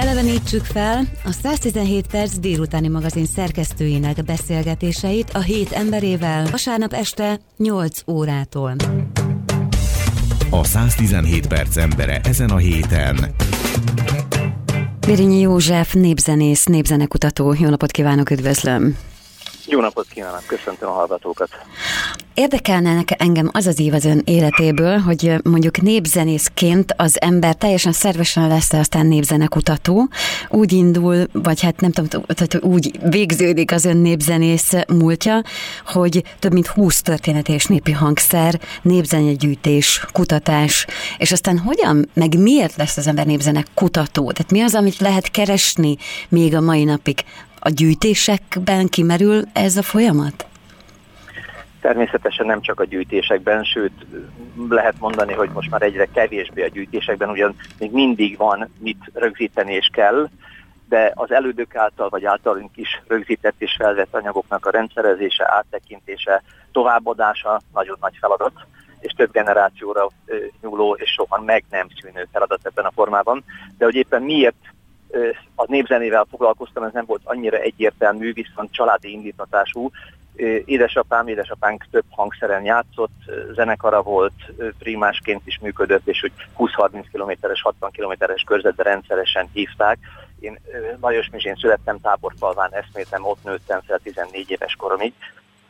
Elevenítsük fel a 117 perc délutáni magazin szerkesztőinek beszélgetéseit a hét emberével vasárnap este 8 órától. A 117 perc embere ezen a héten. Birinyi József, népzenész, népzenekutató. Jó napot kívánok, üdvözlöm! Jó napot kívánok, köszöntöm a hallgatókat. Érdekelne engem az az év az ön életéből, hogy mondjuk népzenészként az ember teljesen szervesen lesz aztán népzenekutató, úgy indul, vagy hát nem tudom, hogy úgy végződik az ön népzenész múltja, hogy több mint 20 történet és népi hangszer, népzenegyűjtés, kutatás, és aztán hogyan, meg miért lesz az ember népzenek kutató? Tehát mi az, amit lehet keresni még a mai napig? A gyűjtésekben kimerül ez a folyamat? Természetesen nem csak a gyűjtésekben, sőt lehet mondani, hogy most már egyre kevésbé a gyűjtésekben, ugyan még mindig van mit rögzíteni és kell, de az elődök által vagy általunk is rögzített és felvett anyagoknak a rendszerezése, áttekintése, továbbadása nagyon nagy feladat, és több generációra nyúló és sokan meg nem szűnő feladat ebben a formában. De hogy éppen miért a népzenével foglalkoztam, ez nem volt annyira egyértelmű, viszont családi indítatású. Édesapám, édesapánk több hangszeren játszott, zenekara volt, primásként is működött, és úgy 20-30 kilométeres, 60 kilométeres körzetben rendszeresen hívták. Én Lajos Mizsén születtem, táborfalván eszméltem, ott nőttem fel 14 éves koromig,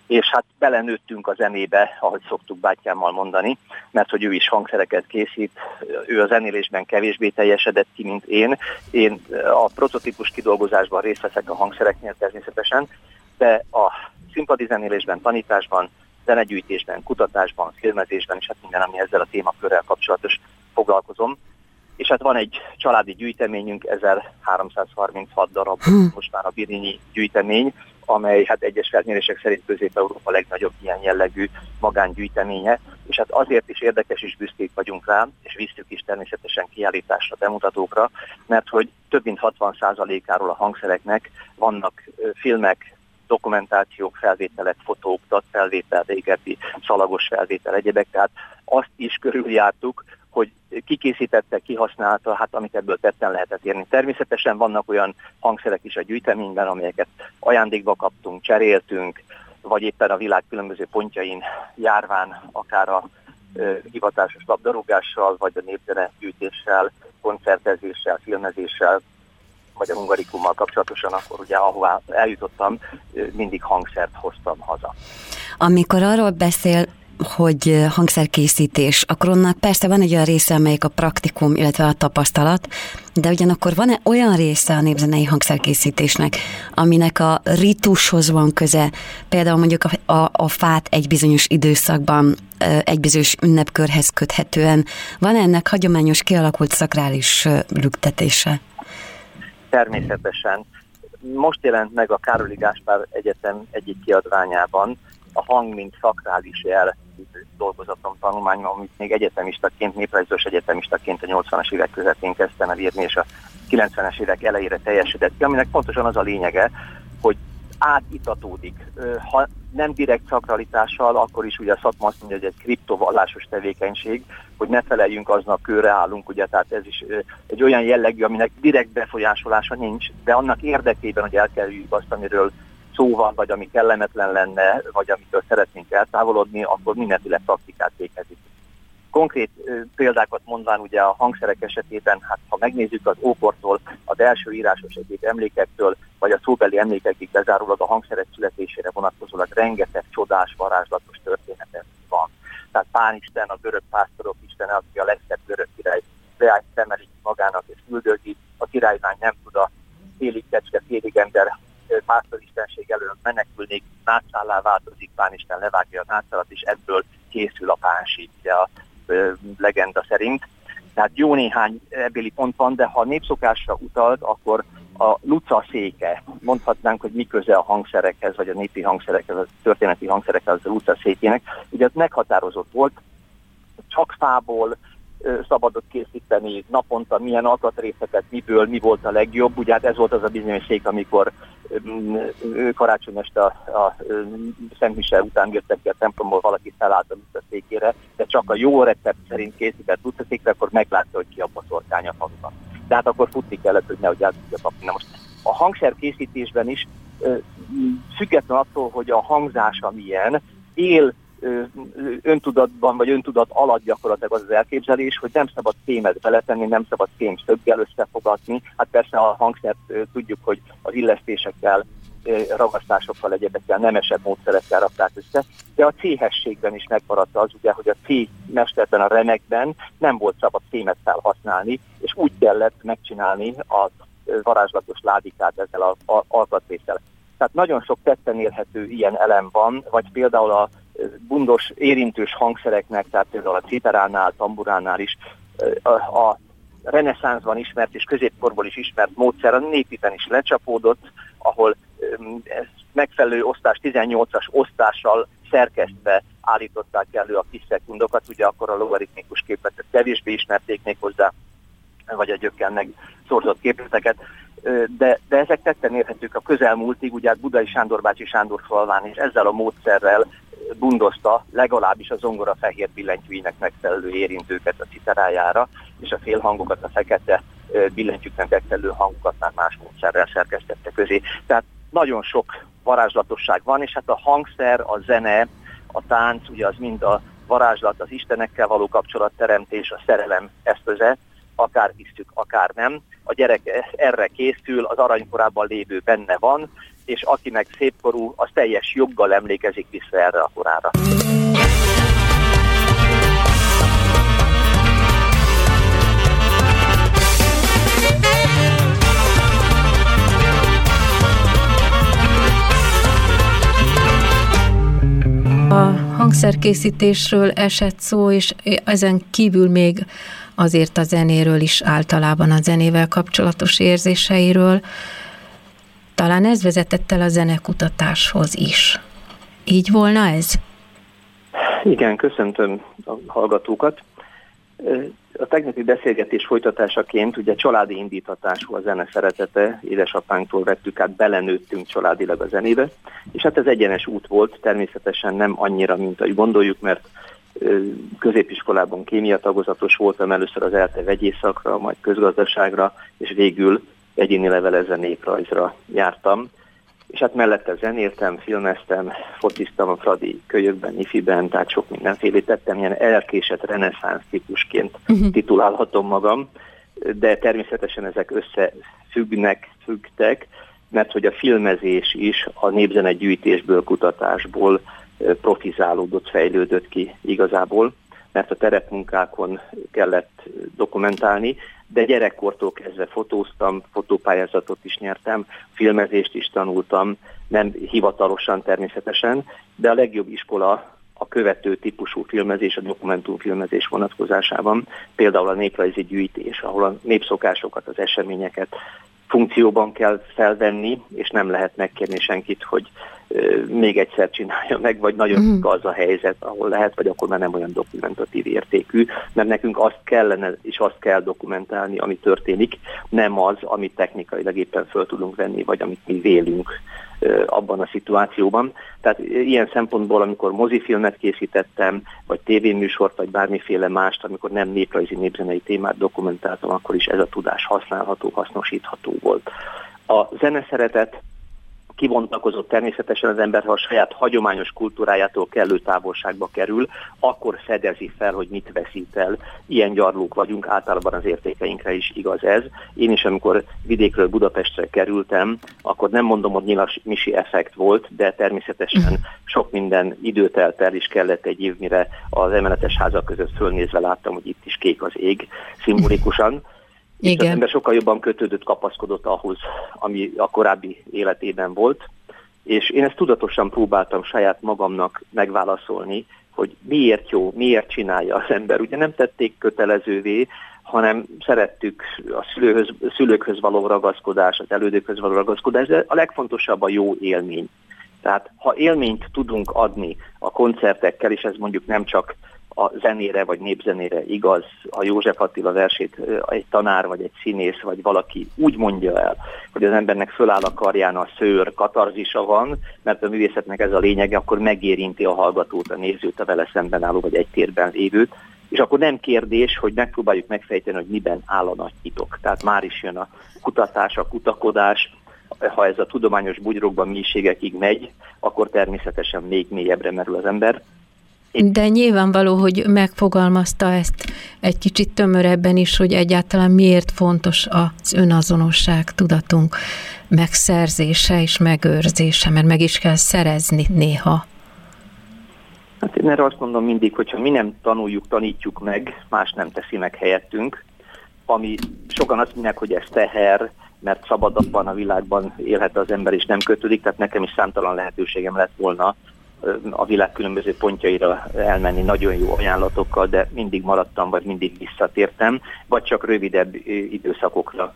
és hát belenőttünk a zenébe, ahogy szoktuk bátyámmal mondani, mert hogy ő is hangszereket készít, ő a zenélésben kevésbé teljesedett ki, mint én. Én a prototípus kidolgozásban részt veszek a hangszereknél természetesen, de a színpadi zenélésben, tanításban, zenegyűjtésben, kutatásban, filmezésben, és hát minden, ami ezzel a témakörrel kapcsolatos foglalkozom. És hát van egy családi gyűjteményünk, 1336 darab, most már a Birinyi gyűjtemény, amely hát egyes felmérések szerint Közép-Európa legnagyobb ilyen jellegű magángyűjteménye, és hát azért is érdekes és büszkék vagyunk rá, és visszük is természetesen kiállításra, bemutatókra, mert hogy több mint 60%-áról a hangszereknek vannak filmek, dokumentációk, felvételek, fotók, felvétel, régebbi szalagos felvétel, egyebek, tehát azt is körüljártuk, hogy kikészítette, kihasználta, hát amit ebből tetten lehetett érni. Természetesen vannak olyan hangszerek is a gyűjteményben, amelyeket ajándékba kaptunk, cseréltünk, vagy éppen a világ különböző pontjain járván, akár a hivatásos labdarúgással, vagy a népzene gyűjtéssel, koncertezéssel, filmezéssel, vagy a hungarikummal kapcsolatosan, akkor ugye ahová eljutottam, mindig hangszert hoztam haza. Amikor arról beszél, hogy hangszerkészítés, akkor onnan persze van egy olyan része, amelyik a praktikum, illetve a tapasztalat, de ugyanakkor van-e olyan része a népzenei hangszerkészítésnek, aminek a ritushoz van köze, például mondjuk a, a, a fát egy bizonyos időszakban, egy bizonyos ünnepkörhez köthetően, van ennek hagyományos kialakult szakrális lüktetése? Természetesen. Most jelent meg a Károli Gáspár Egyetem egyik kiadványában a hang, mint szakrális jel dolgozatom, tanulmányom, amit még egyetemistaként, néprajzos egyetemistaként a 80-as évek közepén kezdtem el írni, és a 90-es évek elejére teljesedett ki, aminek pontosan az a lényege, hogy átitatódik. Ha nem direkt szakralitással, akkor is ugye a szakma azt mondja, hogy egy kriptovallásos tevékenység, hogy ne feleljünk aznak körre állunk, ugye, tehát ez is egy olyan jellegű, aminek direkt befolyásolása nincs, de annak érdekében, hogy elkerüljük azt, amiről szó van, vagy ami kellemetlen lenne, vagy amitől szeretnénk eltávolodni, akkor mindenféle praktikát végezik. Konkrét példákat mondván ugye a hangszerek esetében, hát ha megnézzük az ókortól, az első írásos egyéb emlékektől, vagy a szóbeli emlékekig bezárólag a hangszerek születésére vonatkozólag rengeteg csodás, varázslatos történetet van. Tehát Pánisten, a görög pásztorok istene, aki a legszebb görög király beállt szemeli magának és üldözi, a királylány nem tud a félig kecske, félig ember pásztoristenség elől menekülni, nátszállá változik, Pánisten levágja a nátszalat, és ebből készül a pánsi, a ö, legenda szerint. Tehát jó néhány ebbéli pont van, de ha népszokásra utalt, akkor a Luca széke, mondhatnánk, hogy mi köze a hangszerekhez, vagy a népi hangszerekhez, a történeti hangszerekhez a Luca székének. Ugye ez meghatározott volt, csak fából, szabadot készíteni, naponta milyen alkatrészeket, miből, mi volt a legjobb. Ugye hát ez volt az a bizonyos szék, amikor karácsony este a, a Szentmise után jöttek ki a templomból, valaki felállt a utcaszékére, de csak a jó recept szerint készített utcaszékre, akkor meglátta, hogy ki a boszorkány a faluban. de hát akkor futni kellett, hogy nehogy el tudja kapni. Na most a hangszer készítésben is független attól, hogy a hangzása milyen, él öntudatban vagy öntudat alatt gyakorlatilag az az elképzelés, hogy nem szabad fémet beletenni, nem szabad fém szöggel összefogatni. Hát persze a hangszert tudjuk, hogy az illesztésekkel, ragasztásokkal, egyebekkel, nemesebb módszerekkel rakták össze, de a céhességben is megmaradt az, ugye, hogy a C mesterben, a remekben nem volt szabad fémet felhasználni, és úgy kellett megcsinálni a varázslatos ládikát ezzel az alkatrészsel. Tehát nagyon sok tetten érhető ilyen elem van, vagy például a bundos, érintős hangszereknek, tehát például a citeránál, tamburánál is a, a reneszánszban ismert és középkorból is ismert módszer a népiben is lecsapódott, ahol megfelelő osztás, 18-as osztással szerkesztve állították elő a kis szekundokat, ugye akkor a logaritmikus képletet kevésbé ismerték még hozzá, vagy a gyökkel meg szorzott képleteket, de, de ezek tetten érhetők a közelmúltig, ugye hát Budai Sándor bácsi Sándor falván, és ezzel a módszerrel bundozta legalábbis a zongora fehér billentyűinek megfelelő érintőket a citerájára, és a félhangokat, a fekete billentyűknek megfelelő hangokat már más módszerrel szerkesztette közé. Tehát nagyon sok varázslatosság van, és hát a hangszer, a zene, a tánc, ugye az mind a varázslat, az istenekkel való kapcsolatteremtés, a szerelem eszköze, akár hisztük, akár nem. A gyerek erre készül, az aranykorában lévő benne van, és aki meg szépkorú, az teljes joggal emlékezik vissza erre a korára. A hangszerkészítésről esett szó, és ezen kívül még azért a zenéről is általában a zenével kapcsolatos érzéseiről. Talán ez vezetett el a zenekutatáshoz is. Így volna ez? Igen, köszöntöm a hallgatókat. A tegnapi beszélgetés folytatásaként ugye családi indítatású a zene szeretete, édesapánktól vettük át, belenőttünk családilag a zenébe, és hát ez egyenes út volt, természetesen nem annyira, mint ahogy gondoljuk, mert középiskolában kémia tagozatos voltam, először az ELTE vegyészakra, majd közgazdaságra, és végül egyéni levelezve néprajzra jártam. És hát mellette zenéltem, filmeztem, fotiztam a Fradi kölyökben, ifiben, tehát sok mindenféle tettem, ilyen elkésett reneszánsz típusként uh-huh. titulálhatom magam, de természetesen ezek összefüggnek, függtek, mert hogy a filmezés is a népzenegyűjtésből, kutatásból profizálódott, fejlődött ki igazából, mert a terepmunkákon kellett dokumentálni, de gyerekkortól kezdve fotóztam, fotópályázatot is nyertem, filmezést is tanultam, nem hivatalosan természetesen, de a legjobb iskola a követő típusú filmezés, a dokumentumfilmezés vonatkozásában, például a néprajzi gyűjtés, ahol a népszokásokat, az eseményeket funkcióban kell felvenni, és nem lehet megkérni senkit, hogy még egyszer csinálja meg, vagy nagyon uh-huh. az a helyzet, ahol lehet, vagy akkor már nem olyan dokumentatív értékű, mert nekünk azt kellene, és azt kell dokumentálni, ami történik, nem az, amit technikailag éppen föl tudunk venni, vagy amit mi vélünk abban a szituációban. Tehát ilyen szempontból, amikor mozifilmet készítettem, vagy tévéműsort, vagy bármiféle mást, amikor nem néprajzi népzenei témát dokumentáltam, akkor is ez a tudás használható, hasznosítható volt. A zeneszeretet kivontakozott természetesen az ember, ha a saját hagyományos kultúrájától kellő távolságba kerül, akkor fedezi fel, hogy mit veszít el. Ilyen gyarlók vagyunk, általában az értékeinkre is igaz ez. Én is, amikor vidékről Budapestre kerültem, akkor nem mondom, hogy nyilas misi effekt volt, de természetesen sok minden időt telt el, és kellett egy év, mire az emeletes házak között fölnézve láttam, hogy itt is kék az ég, szimbolikusan. Igen. És az ember sokkal jobban kötődött, kapaszkodott ahhoz, ami a korábbi életében volt. És én ezt tudatosan próbáltam saját magamnak megválaszolni, hogy miért jó, miért csinálja az ember. Ugye nem tették kötelezővé, hanem szerettük a szülőhöz, szülőkhöz való ragaszkodás, az elődökhöz való ragaszkodás, de a legfontosabb a jó élmény. Tehát ha élményt tudunk adni a koncertekkel, és ez mondjuk nem csak a zenére vagy népzenére igaz, a József Attila versét egy tanár vagy egy színész vagy valaki úgy mondja el, hogy az embernek föláll a karján a szőr, katarzisa van, mert a művészetnek ez a lényege, akkor megérinti a hallgatót, a nézőt, a vele szemben álló vagy egy térben lévőt, és akkor nem kérdés, hogy megpróbáljuk megfejteni, hogy miben áll a nagy titok. Tehát már is jön a kutatás, a kutakodás, ha ez a tudományos bugyrokban mélységekig megy, akkor természetesen még mélyebbre merül az ember. De nyilvánvaló, hogy megfogalmazta ezt egy kicsit tömörebben is, hogy egyáltalán miért fontos az önazonosság tudatunk megszerzése és megőrzése, mert meg is kell szerezni néha. Hát én erre azt mondom mindig, hogyha mi nem tanuljuk, tanítjuk meg, más nem teszi meg helyettünk. Ami sokan azt mondják, hogy ez teher, mert szabadabban a világban élhet az ember, és nem kötődik, tehát nekem is számtalan lehetőségem lett volna a világ különböző pontjaira elmenni nagyon jó ajánlatokkal, de mindig maradtam, vagy mindig visszatértem, vagy csak rövidebb időszakokra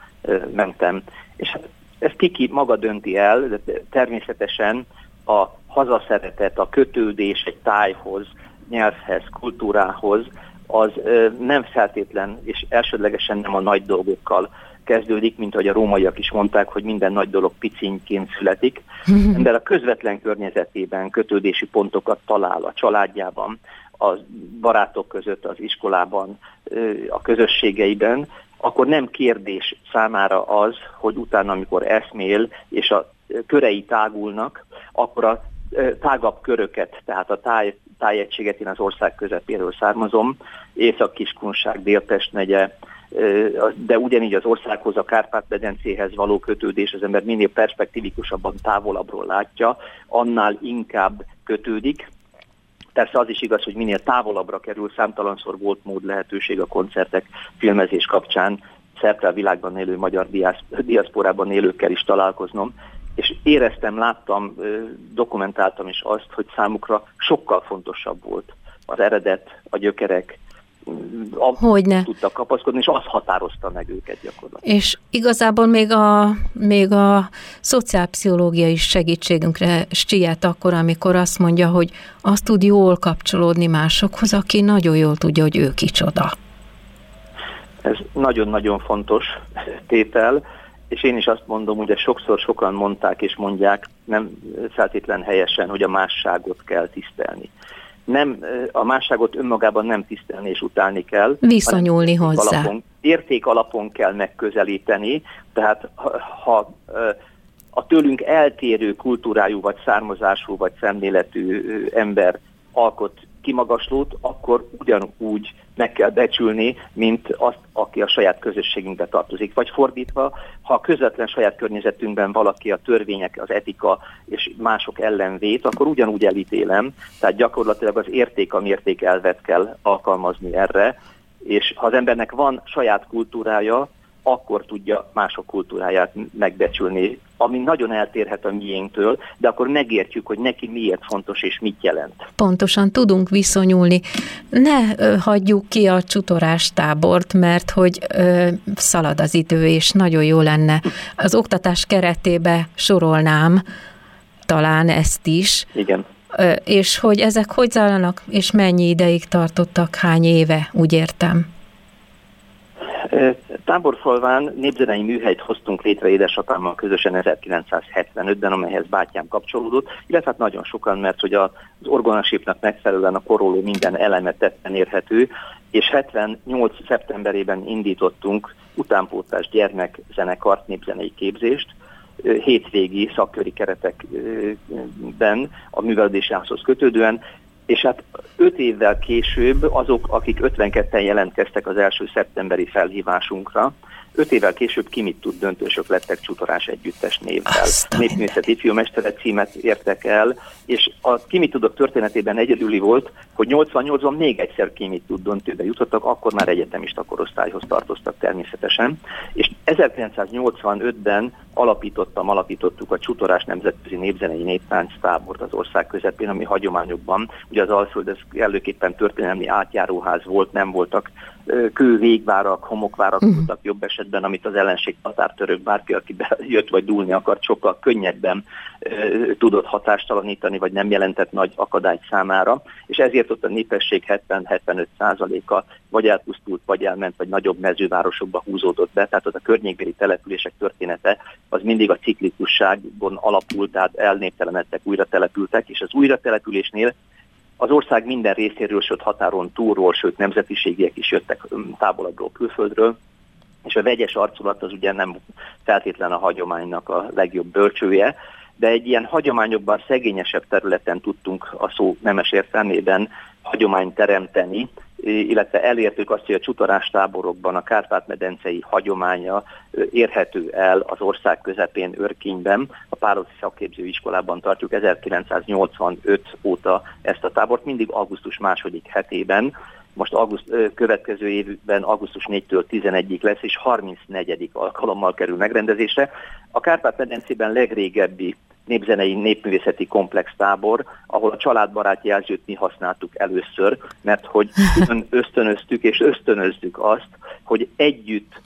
mentem. És hát ezt kiki maga dönti el, de természetesen a hazaszeretet, a kötődés egy tájhoz, nyelvhez, kultúrához, az nem feltétlen és elsődlegesen nem a nagy dolgokkal kezdődik, mint ahogy a rómaiak is mondták, hogy minden nagy dolog picinként születik, de a közvetlen környezetében kötődési pontokat talál a családjában, a barátok között, az iskolában, a közösségeiben, akkor nem kérdés számára az, hogy utána, amikor eszmél, és a körei tágulnak, akkor a tágabb köröket, tehát a táj, tájegységet, én az ország közepéről származom, Észak-Kiskunság, Délpest megye, de ugyanígy az országhoz, a Kárpát-medencéhez való kötődés az ember minél perspektívikusabban távolabbról látja, annál inkább kötődik. Persze az is igaz, hogy minél távolabbra kerül, számtalanszor volt mód lehetőség a koncertek, filmezés kapcsán szerte a világban élő magyar diaszporában élőkkel is találkoznom, és éreztem, láttam, dokumentáltam is azt, hogy számukra sokkal fontosabb volt az eredet, a gyökerek, Hogyne. tudtak kapaszkodni, és az határozta meg őket gyakorlatilag. És igazából még a, még a szociálpszichológiai segítségünkre siet akkor, amikor azt mondja, hogy azt tud jól kapcsolódni másokhoz, aki nagyon jól tudja, hogy ő kicsoda. Ez nagyon-nagyon fontos tétel, és én is azt mondom, ugye sokszor sokan mondták és mondják, nem feltétlen helyesen, hogy a másságot kell tisztelni nem, a másságot önmagában nem tisztelni és utálni kell. Viszonyulni hozzá. Alapon, érték alapon kell megközelíteni, tehát ha, ha a tőlünk eltérő kultúrájú, vagy származású, vagy szemléletű ember alkot kimagaslót, akkor ugyanúgy meg kell becsülni, mint azt, aki a saját közösségünkbe tartozik. Vagy fordítva, ha a közvetlen saját környezetünkben valaki a törvények, az etika és mások ellen akkor ugyanúgy elítélem. Tehát gyakorlatilag az érték a mérték elvet kell alkalmazni erre, és ha az embernek van saját kultúrája, akkor tudja mások kultúráját megbecsülni, ami nagyon eltérhet a miénktől, de akkor megértjük, hogy neki miért fontos és mit jelent. Pontosan tudunk viszonyulni. Ne ö, hagyjuk ki a csutorás tábort, mert hogy ö, szalad az idő, és nagyon jó lenne. Az oktatás keretébe sorolnám talán ezt is. Igen. Ö, és hogy ezek hogy zajlanak, és mennyi ideig tartottak, hány éve, úgy értem. Táborfalván népzenei műhelyt hoztunk létre édesapámmal közösen 1975-ben, amelyhez bátyám kapcsolódott, illetve hát nagyon sokan, mert hogy az orgonasépnek megfelelően a koroló minden eleme tetten érhető, és 78. szeptemberében indítottunk utánpótlás gyermekzenekart, népzenei képzést, hétvégi szakköri keretekben a művelődési kötődően, és hát öt évvel később azok, akik 52-en jelentkeztek az első szeptemberi felhívásunkra, Öt évvel később ki mit tud döntősök lettek Csutorás együttes névvel. Népművészeti filmestere címet értek el, és a ki mit tudok történetében egyedüli volt, hogy 88-ban még egyszer ki mit tud döntőbe jutottak, akkor már egyetemista korosztályhoz tartoztak természetesen, és 1985-ben alapítottam, alapítottuk a Csutorás Nemzetközi Népzenei Néptánc tábort az ország közepén, ami hagyományokban, ugye az Alföld ez előképpen történelmi átjáróház volt, nem voltak kő végvárak, homokvárak uh-huh. voltak jobb esetben, amit az ellenség tatártörök, bárki, aki jött vagy dúlni akart, sokkal könnyebben uh, tudott hatástalanítani, vagy nem jelentett nagy akadályt számára, és ezért ott a népesség 70-75 százaléka vagy elpusztult, vagy elment, vagy nagyobb mezővárosokba húzódott be, tehát az a környékbeli települések története az mindig a ciklikusságon alapult, tehát elnéptelenedtek, újra települtek, és az újra településnél Az ország minden részéről, sőt határon túlról, sőt nemzetiségiek is jöttek távolabbról, külföldről, és a vegyes arculat az ugye nem feltétlen a hagyománynak a legjobb bölcsője, de egy ilyen hagyományokban szegényesebb területen tudtunk a szó nemes értelmében hagyományt teremteni, illetve elértük azt, hogy a csutorás táborokban a Kárpát-medencei hagyománya érhető el az ország közepén Örkényben. A Párosi Szakképző Iskolában tartjuk 1985 óta ezt a tábort, mindig augusztus második hetében. Most auguszt, következő évben augusztus 4-től 11-ig lesz, és 34. alkalommal kerül megrendezésre. A Kárpát-medencében legrégebbi népzenei népművészeti komplex tábor, ahol a családbarát jelzőt mi használtuk először, mert hogy ösztönöztük és ösztönözzük azt, hogy együtt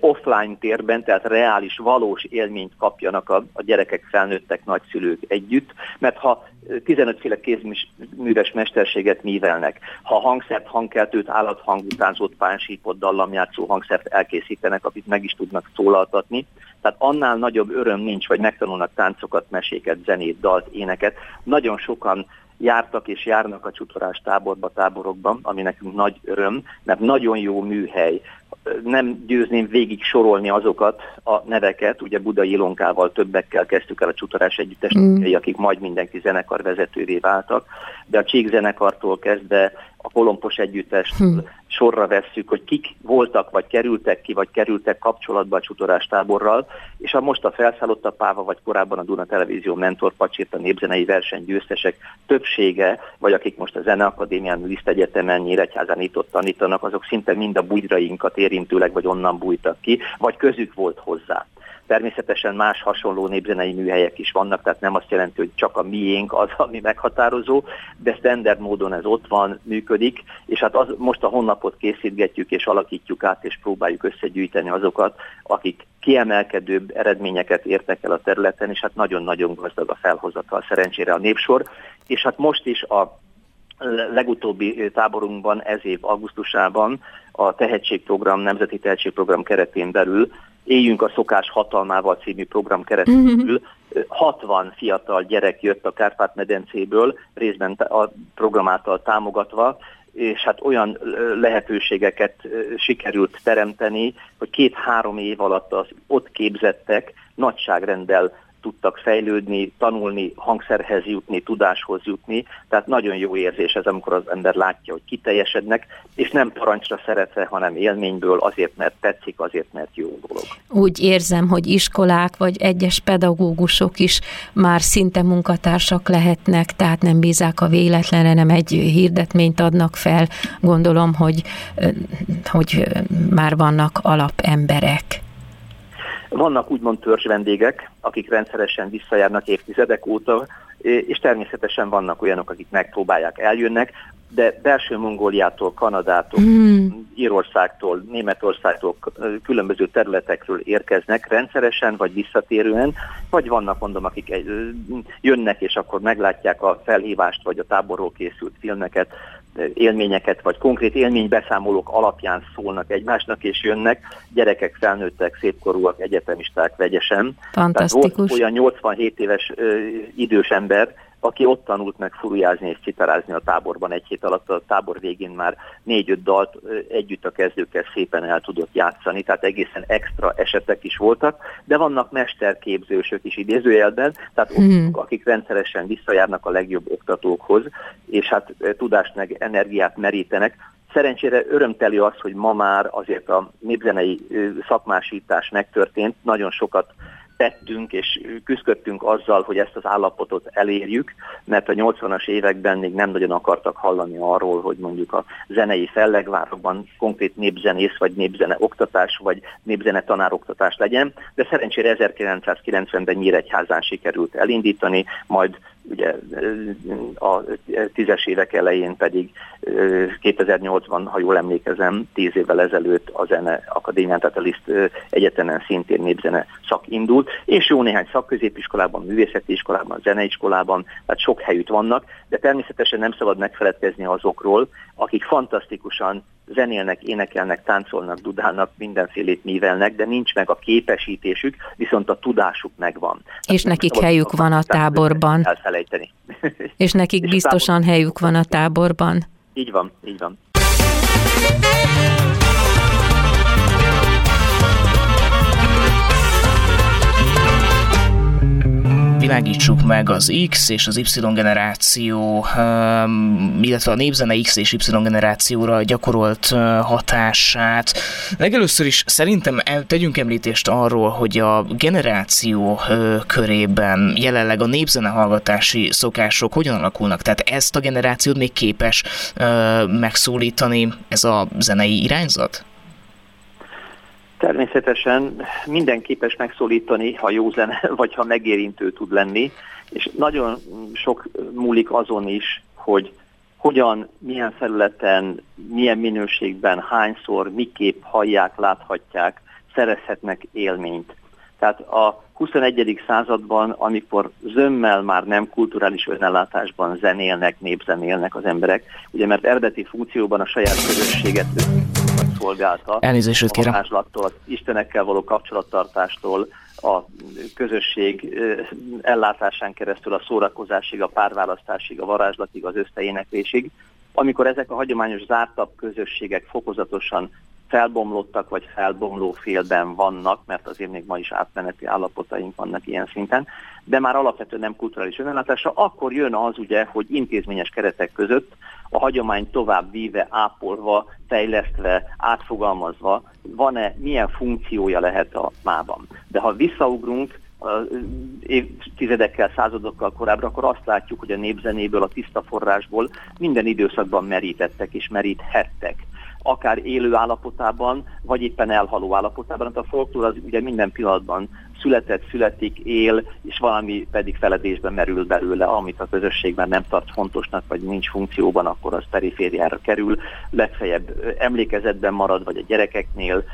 offline térben, tehát reális, valós élményt kapjanak a, a gyerekek, felnőttek, nagyszülők együtt, mert ha 15 féle kézműves mesterséget művelnek, ha hangszert, hangkeltőt, állathangutánzót, pánsípot, dallamjátszó hangszert elkészítenek, amit meg is tudnak szólaltatni, tehát annál nagyobb öröm nincs, vagy megtanulnak táncokat, meséket, zenét, dalt, éneket. Nagyon sokan jártak és járnak a csutorás táborba, táborokban, ami nekünk nagy öröm, mert nagyon jó műhely. Nem győzném végig sorolni azokat a neveket, ugye Budai Ilonkával többekkel kezdtük el a csutorás együttes, mm. akik majd mindenki zenekar vezetővé váltak, de a Csík zenekartól kezdve a Kolompos együttest hm. sorra vesszük, hogy kik voltak, vagy kerültek ki, vagy kerültek kapcsolatba a csutorás táborral, és a most a felszállott a Páva, vagy korábban a Duna Televízió mentor Pacsért a népzenei verseny győztesek többsége, vagy akik most a Zeneakadémián, Liszt Egyetemen, Nyíregyházán itt ott tanítanak, azok szinte mind a bújrainkat érintőleg, vagy onnan bújtak ki, vagy közük volt hozzá. Természetesen más hasonló népzenei műhelyek is vannak, tehát nem azt jelenti, hogy csak a miénk az, ami meghatározó, de standard módon ez ott van, működik, és hát az, most a honlapot készítgetjük és alakítjuk át, és próbáljuk összegyűjteni azokat, akik kiemelkedőbb eredményeket értek el a területen, és hát nagyon-nagyon gazdag a felhozatal szerencsére a népsor, és hát most is a legutóbbi táborunkban ez év augusztusában a tehetségprogram, nemzeti tehetségprogram keretén belül Éljünk a szokás hatalmával című program keresztül 60 fiatal gyerek jött a Kárpát-medencéből, részben a program által támogatva, és hát olyan lehetőségeket sikerült teremteni, hogy két-három év alatt az ott képzettek nagyságrendel tudtak fejlődni, tanulni, hangszerhez jutni, tudáshoz jutni. Tehát nagyon jó érzés ez, amikor az ember látja, hogy kiteljesednek, és nem parancsra szeretve, hanem élményből, azért, mert tetszik, azért, mert jó dolog. Úgy érzem, hogy iskolák vagy egyes pedagógusok is már szinte munkatársak lehetnek, tehát nem bízák a véletlenre, nem egy hirdetményt adnak fel. Gondolom, hogy, hogy már vannak alapemberek. Vannak úgymond törzs vendégek, akik rendszeresen visszajárnak évtizedek óta, és természetesen vannak olyanok, akik megpróbálják, eljönnek, de belső Mongóliától, Kanadától, mm. Írországtól, Németországtól, különböző területekről érkeznek rendszeresen, vagy visszatérően, vagy vannak, mondom, akik jönnek, és akkor meglátják a felhívást, vagy a táborról készült filmeket, élményeket, vagy konkrét élménybeszámolók alapján szólnak egymásnak, és jönnek gyerekek, felnőttek, szépkorúak, egyetemisták vegyesen. Fantasztikus. Tehát volt olyan 87 éves ö, idős ember, aki ott tanult meg furujázni és citarázni a táborban egy hét alatt, a tábor végén már négy-öt dalt együtt a kezdőkkel szépen el tudott játszani, tehát egészen extra esetek is voltak, de vannak mesterképzősök is idézőjelben, tehát hmm. ott, akik rendszeresen visszajárnak a legjobb oktatókhoz, és hát tudást meg energiát merítenek, Szerencsére örömteli az, hogy ma már azért a népzenei szakmásítás megtörtént, nagyon sokat tettünk és küzdöttünk azzal, hogy ezt az állapotot elérjük, mert a 80-as években még nem nagyon akartak hallani arról, hogy mondjuk a zenei fellegvárokban konkrét népzenész vagy népzene oktatás vagy népzene tanároktatás legyen, de szerencsére 1990-ben Nyíregyházán sikerült elindítani, majd ugye a tízes évek elején pedig 2008-ban, ha jól emlékezem, tíz évvel ezelőtt a Zene Akadémián, tehát a Liszt Egyetemen szintén népzene szak indult, és jó néhány szakközépiskolában, művészeti iskolában, zeneiskolában, tehát sok helyütt vannak, de természetesen nem szabad megfeledkezni azokról, akik fantasztikusan zenélnek, énekelnek, táncolnak, dudálnak, mindenfélét művelnek, de nincs meg a képesítésük, viszont a tudásuk megvan. És Tehát nekik helyük van a táborban. Elfelejteni. És nekik És biztosan tábor... helyük van a táborban. Így van, így van. Világítsuk meg az X és az Y generáció, illetve a népzene X és Y generációra gyakorolt hatását. Legelőször is szerintem tegyünk említést arról, hogy a generáció körében jelenleg a népzene hallgatási szokások hogyan alakulnak. Tehát ezt a generációt még képes megszólítani ez a zenei irányzat? Természetesen minden képes megszólítani, ha jó zene, vagy ha megérintő tud lenni, és nagyon sok múlik azon is, hogy hogyan, milyen felületen, milyen minőségben, hányszor, miképp hallják, láthatják, szerezhetnek élményt. Tehát a 21. században, amikor zömmel már nem kulturális önellátásban zenélnek, népzenélnek az emberek, ugye mert eredeti funkcióban a saját közösséget szolgálta. Elnézést kérem. A istenekkel való kapcsolattartástól, a közösség ellátásán keresztül a szórakozásig, a párválasztásig, a varázslatig, az összeéneklésig. Amikor ezek a hagyományos zártabb közösségek fokozatosan felbomlottak, vagy felbomló félben vannak, mert azért még ma is átmeneti állapotaink vannak ilyen szinten, de már alapvetően nem kulturális önellátásra, akkor jön az ugye, hogy intézményes keretek között a hagyomány tovább víve, ápolva, fejlesztve, átfogalmazva, van-e, milyen funkciója lehet a mában. De ha visszaugrunk évtizedekkel, századokkal korábbra, akkor azt látjuk, hogy a népzenéből, a tiszta forrásból minden időszakban merítettek és meríthettek akár élő állapotában, vagy éppen elhaló állapotában. Hát a folklór az ugye minden pillanatban született, születik, él, és valami pedig feledésben merül belőle, amit a közösségben nem tart fontosnak, vagy nincs funkcióban, akkor az perifériára kerül, legfeljebb emlékezetben marad, vagy a gyerekeknél,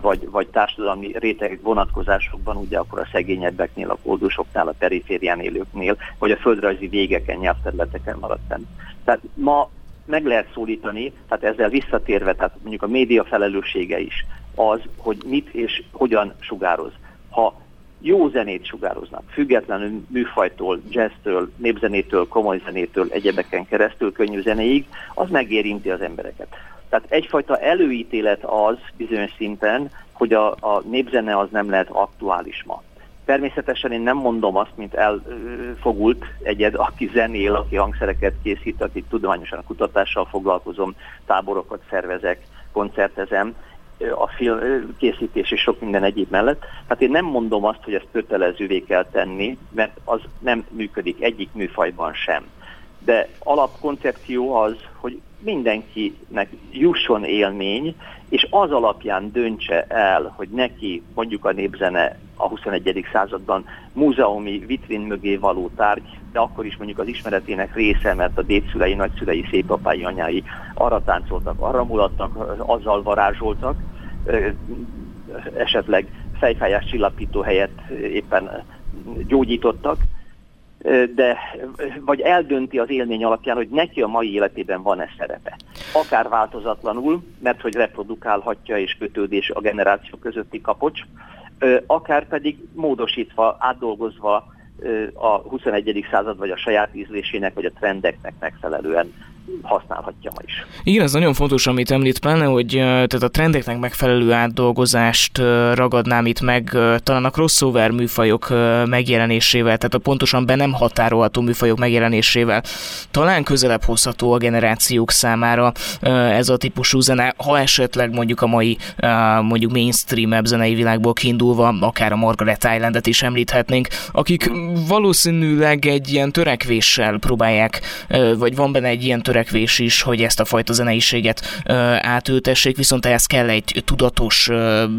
vagy, vagy társadalmi rétegek vonatkozásokban, ugye akkor a szegényebbeknél, a koldusoknál, a periférián élőknél, vagy a földrajzi végeken, nyelvterületeken marad fenn. Tehát ma meg lehet szólítani, tehát ezzel visszatérve, tehát mondjuk a média felelőssége is az, hogy mit és hogyan sugároz. Ha jó zenét sugároznak, függetlenül műfajtól, jazztől, népzenétől, komoly zenétől, egyebeken keresztül, könnyű zenéig, az megérinti az embereket. Tehát egyfajta előítélet az bizonyos szinten, hogy a, a népzene az nem lehet aktuális ma. Természetesen én nem mondom azt, mint elfogult egyed, aki zenél, aki hangszereket készít, aki tudományosan kutatással foglalkozom, táborokat szervezek, koncertezem, a film készítés és sok minden egyéb mellett. Hát én nem mondom azt, hogy ezt kötelezővé kell tenni, mert az nem működik egyik műfajban sem. De alapkoncepció az, hogy mindenkinek jusson élmény, és az alapján döntse el, hogy neki mondjuk a népzene a 21. században múzeumi vitrin mögé való tárgy, de akkor is mondjuk az ismeretének része, mert a dédszülei, nagyszülei, szépapái, anyái arra táncoltak, arra mulattak, azzal varázsoltak, esetleg fejfájás csillapító helyett éppen gyógyítottak, de vagy eldönti az élmény alapján, hogy neki a mai életében van-e szerepe. Akár változatlanul, mert hogy reprodukálhatja és kötődés a generáció közötti kapocs, akár pedig módosítva, átdolgozva a 21. század vagy a saját ízlésének vagy a trendeknek megfelelően használhatja ma is. Igen, ez nagyon fontos, amit említ benne, hogy tehát a trendeknek megfelelő átdolgozást ragadnám itt meg, talán a crossover műfajok megjelenésével, tehát a pontosan be nem határolható műfajok megjelenésével talán közelebb hozható a generációk számára ez a típusú zene, ha esetleg mondjuk a mai mondjuk mainstream zenei világból kiindulva, akár a Margaret Islandet is említhetnénk, akik valószínűleg egy ilyen törekvéssel próbálják, vagy van benne egy ilyen törekvés is, hogy ezt a fajta zeneiséget átültessék, viszont ehhez kell egy tudatos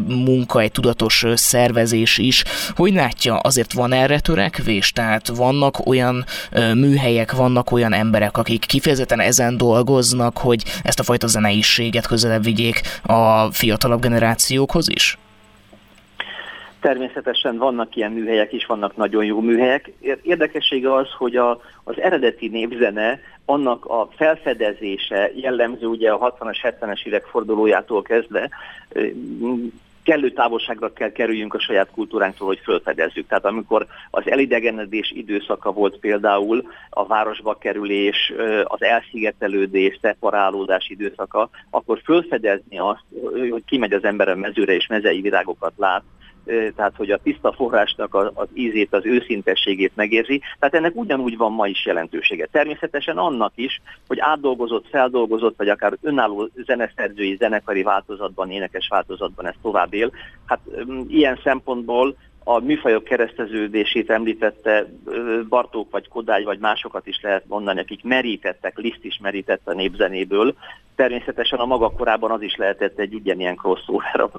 munka, egy tudatos szervezés is. Hogy látja, azért van erre törekvés? Tehát vannak olyan műhelyek, vannak olyan emberek, akik kifejezetten ezen dolgoznak, hogy ezt a fajta zeneiséget közelebb vigyék a fiatalabb generációkhoz is? Természetesen vannak ilyen műhelyek is, vannak nagyon jó műhelyek. Érdekessége az, hogy a, az eredeti népzene, annak a felfedezése jellemző ugye a 60-as, 70-es évek fordulójától kezdve, kellő távolságra kell kerüljünk a saját kultúránktól, hogy felfedezzük. Tehát amikor az elidegenedés időszaka volt például a városba kerülés, az elszigetelődés, szeparálódás időszaka, akkor felfedezni azt, hogy kimegy az ember a mezőre és mezei virágokat lát, tehát hogy a tiszta forrásnak az ízét, az őszintességét megérzi. Tehát ennek ugyanúgy van ma is jelentősége. Természetesen annak is, hogy átdolgozott, feldolgozott, vagy akár önálló zeneszerzői, zenekari változatban, énekes változatban ez tovább él. Hát ilyen szempontból a műfajok kereszteződését említette Bartók vagy Kodály vagy másokat is lehet mondani, akik merítettek, Liszt is merített a népzenéből. Természetesen a maga korában az is lehetett egy ugyanilyen crossover, a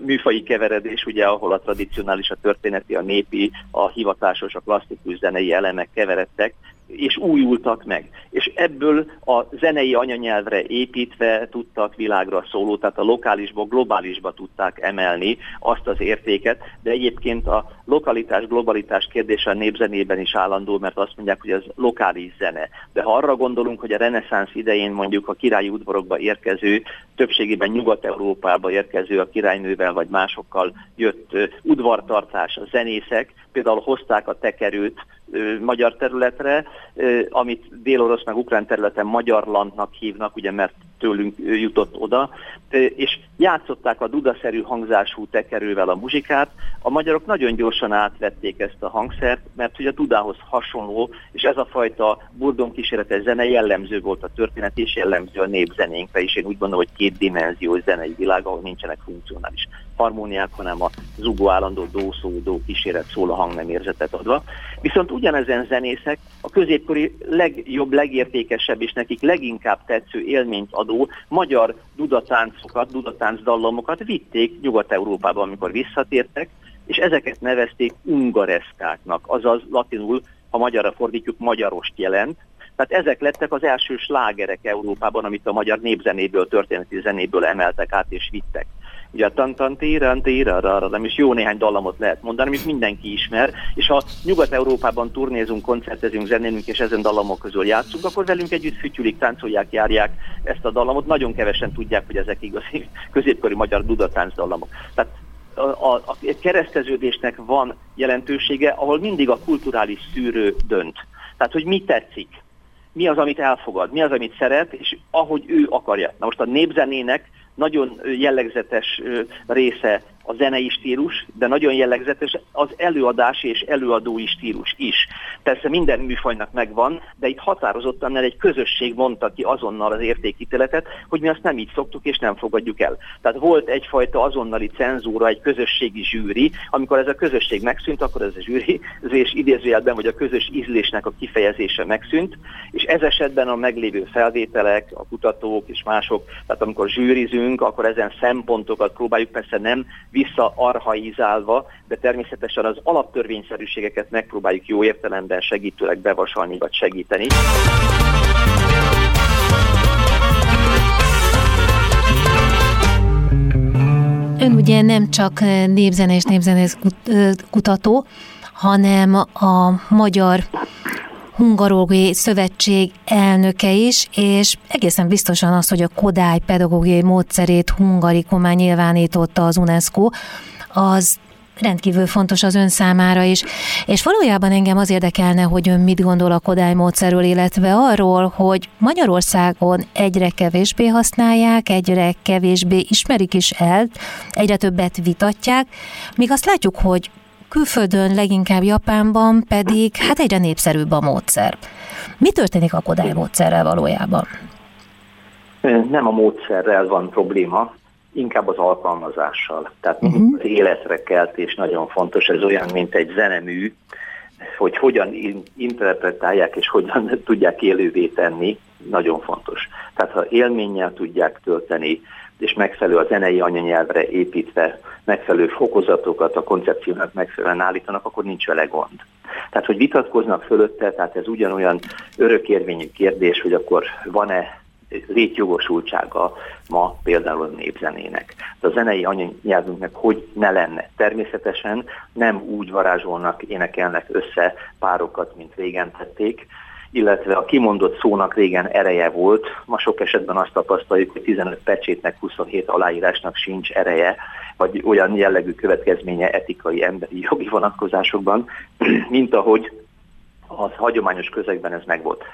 műfaji keveredés, ugye, ahol a tradicionális, a történeti, a népi, a hivatásos, a klasszikus zenei elemek keveredtek, és újultak meg. És ebből a zenei anyanyelvre építve tudtak világra szóló, tehát a lokálisba, globálisba tudták emelni azt az értéket, de egyébként a lokalitás, globalitás kérdése a népzenében is állandó, mert azt mondják, hogy ez lokális zene. De ha arra gondolunk, hogy a reneszánsz idején mondjuk a királyi udvarokba érkező, többségében Nyugat-Európába érkező a királynővel vagy másokkal jött udvartartás, a zenészek, például hozták a tekerőt magyar területre, amit dél-orosz meg ukrán területen magyar landnak hívnak, ugye mert tőlünk jutott oda, és játszották a dudaszerű hangzású tekerővel a muzsikát. A magyarok nagyon gyorsan átvették ezt a hangszert, mert ugye a dudához hasonló, és ez a fajta burdon kísérletes zene jellemző volt a történet, és jellemző a népzenénkre is. Én úgy gondolom, hogy két dimenziós zenei világ, ahol nincsenek funkcionális harmóniák, hanem a zugó állandó dó kíséret szól a hang nem érzetet adva. Viszont ugyanezen zenészek a középkori legjobb, legértékesebb és nekik leginkább tetsző élményt adó magyar dudatáncokat, dudatánc dallamokat vitték Nyugat-Európába, amikor visszatértek, és ezeket nevezték ungareszkáknak, azaz latinul, ha magyarra fordítjuk, magyarost jelent, tehát ezek lettek az első slágerek Európában, amit a magyar népzenéből, történeti zenéből emeltek át és vittek. Ugye a tantan téren téren, nem is jó néhány dallamot lehet mondani, amit mindenki ismer, és ha Nyugat-Európában turnézunk, koncertezünk, zenélünk, és ezen dallamok közül játszunk, akkor velünk együtt fütyülik, táncolják, járják ezt a dallamot. Nagyon kevesen tudják, hogy ezek igazi középkori magyar dudatánc dallamok. Tehát a, a kereszteződésnek van jelentősége, ahol mindig a kulturális szűrő dönt. Tehát, hogy mi tetszik, mi az, amit elfogad, mi az, amit szeret, és ahogy ő akarja. Na most a népzenének nagyon jellegzetes része a zenei stílus, de nagyon jellegzetes az előadási és előadói stílus is. Persze minden műfajnak megvan, de itt határozottan mert egy közösség mondta ki azonnal az értékítéletet, hogy mi azt nem így szoktuk és nem fogadjuk el. Tehát volt egyfajta azonnali cenzúra, egy közösségi zsűri, amikor ez a közösség megszűnt, akkor ez a zsűri, és idézőjelben, vagy a közös ízlésnek a kifejezése megszűnt, és ez esetben a meglévő felvételek, a kutatók és mások, tehát amikor zsűrizünk, akkor ezen szempontokat próbáljuk persze nem visszaarhaizálva, de természetesen az alaptörvényszerűségeket megpróbáljuk jó értelemben segítőleg bevasalni vagy segíteni. Ön ugye nem csak népzene és népzenész kutató, hanem a magyar Hungarológiai Szövetség elnöke is, és egészen biztosan az, hogy a Kodály pedagógiai módszerét hungarikomá nyilvánította az UNESCO, az rendkívül fontos az ön számára is. És valójában engem az érdekelne, hogy ön mit gondol a Kodály módszerről, illetve arról, hogy Magyarországon egyre kevésbé használják, egyre kevésbé ismerik is el, egyre többet vitatják, míg azt látjuk, hogy külföldön, leginkább Japánban pedig hát egyre népszerűbb a módszer. Mi történik a Kodály módszerrel valójában? Nem a módszerrel van probléma, inkább az alkalmazással. Tehát uh-huh. az életre kelt, és nagyon fontos, ez olyan, mint egy zenemű, hogy hogyan interpretálják és hogyan tudják élővé tenni, nagyon fontos. Tehát ha élménnyel tudják tölteni, és megfelelő a zenei anyanyelvre építve megfelelő fokozatokat a koncepciónak megfelelően állítanak, akkor nincs vele gond. Tehát, hogy vitatkoznak fölötte, tehát ez ugyanolyan örökérvényű kérdés, hogy akkor van-e létjogosultsága ma például a népzenének. De a zenei anyanyelvünknek hogy ne lenne? Természetesen nem úgy varázsolnak, énekelnek össze párokat, mint régen tették, illetve a kimondott szónak régen ereje volt. Ma sok esetben azt tapasztaljuk, hogy 15 pecsétnek, 27 aláírásnak sincs ereje, vagy olyan jellegű következménye etikai, emberi, jogi vonatkozásokban, mint ahogy az hagyományos közegben ez megvolt.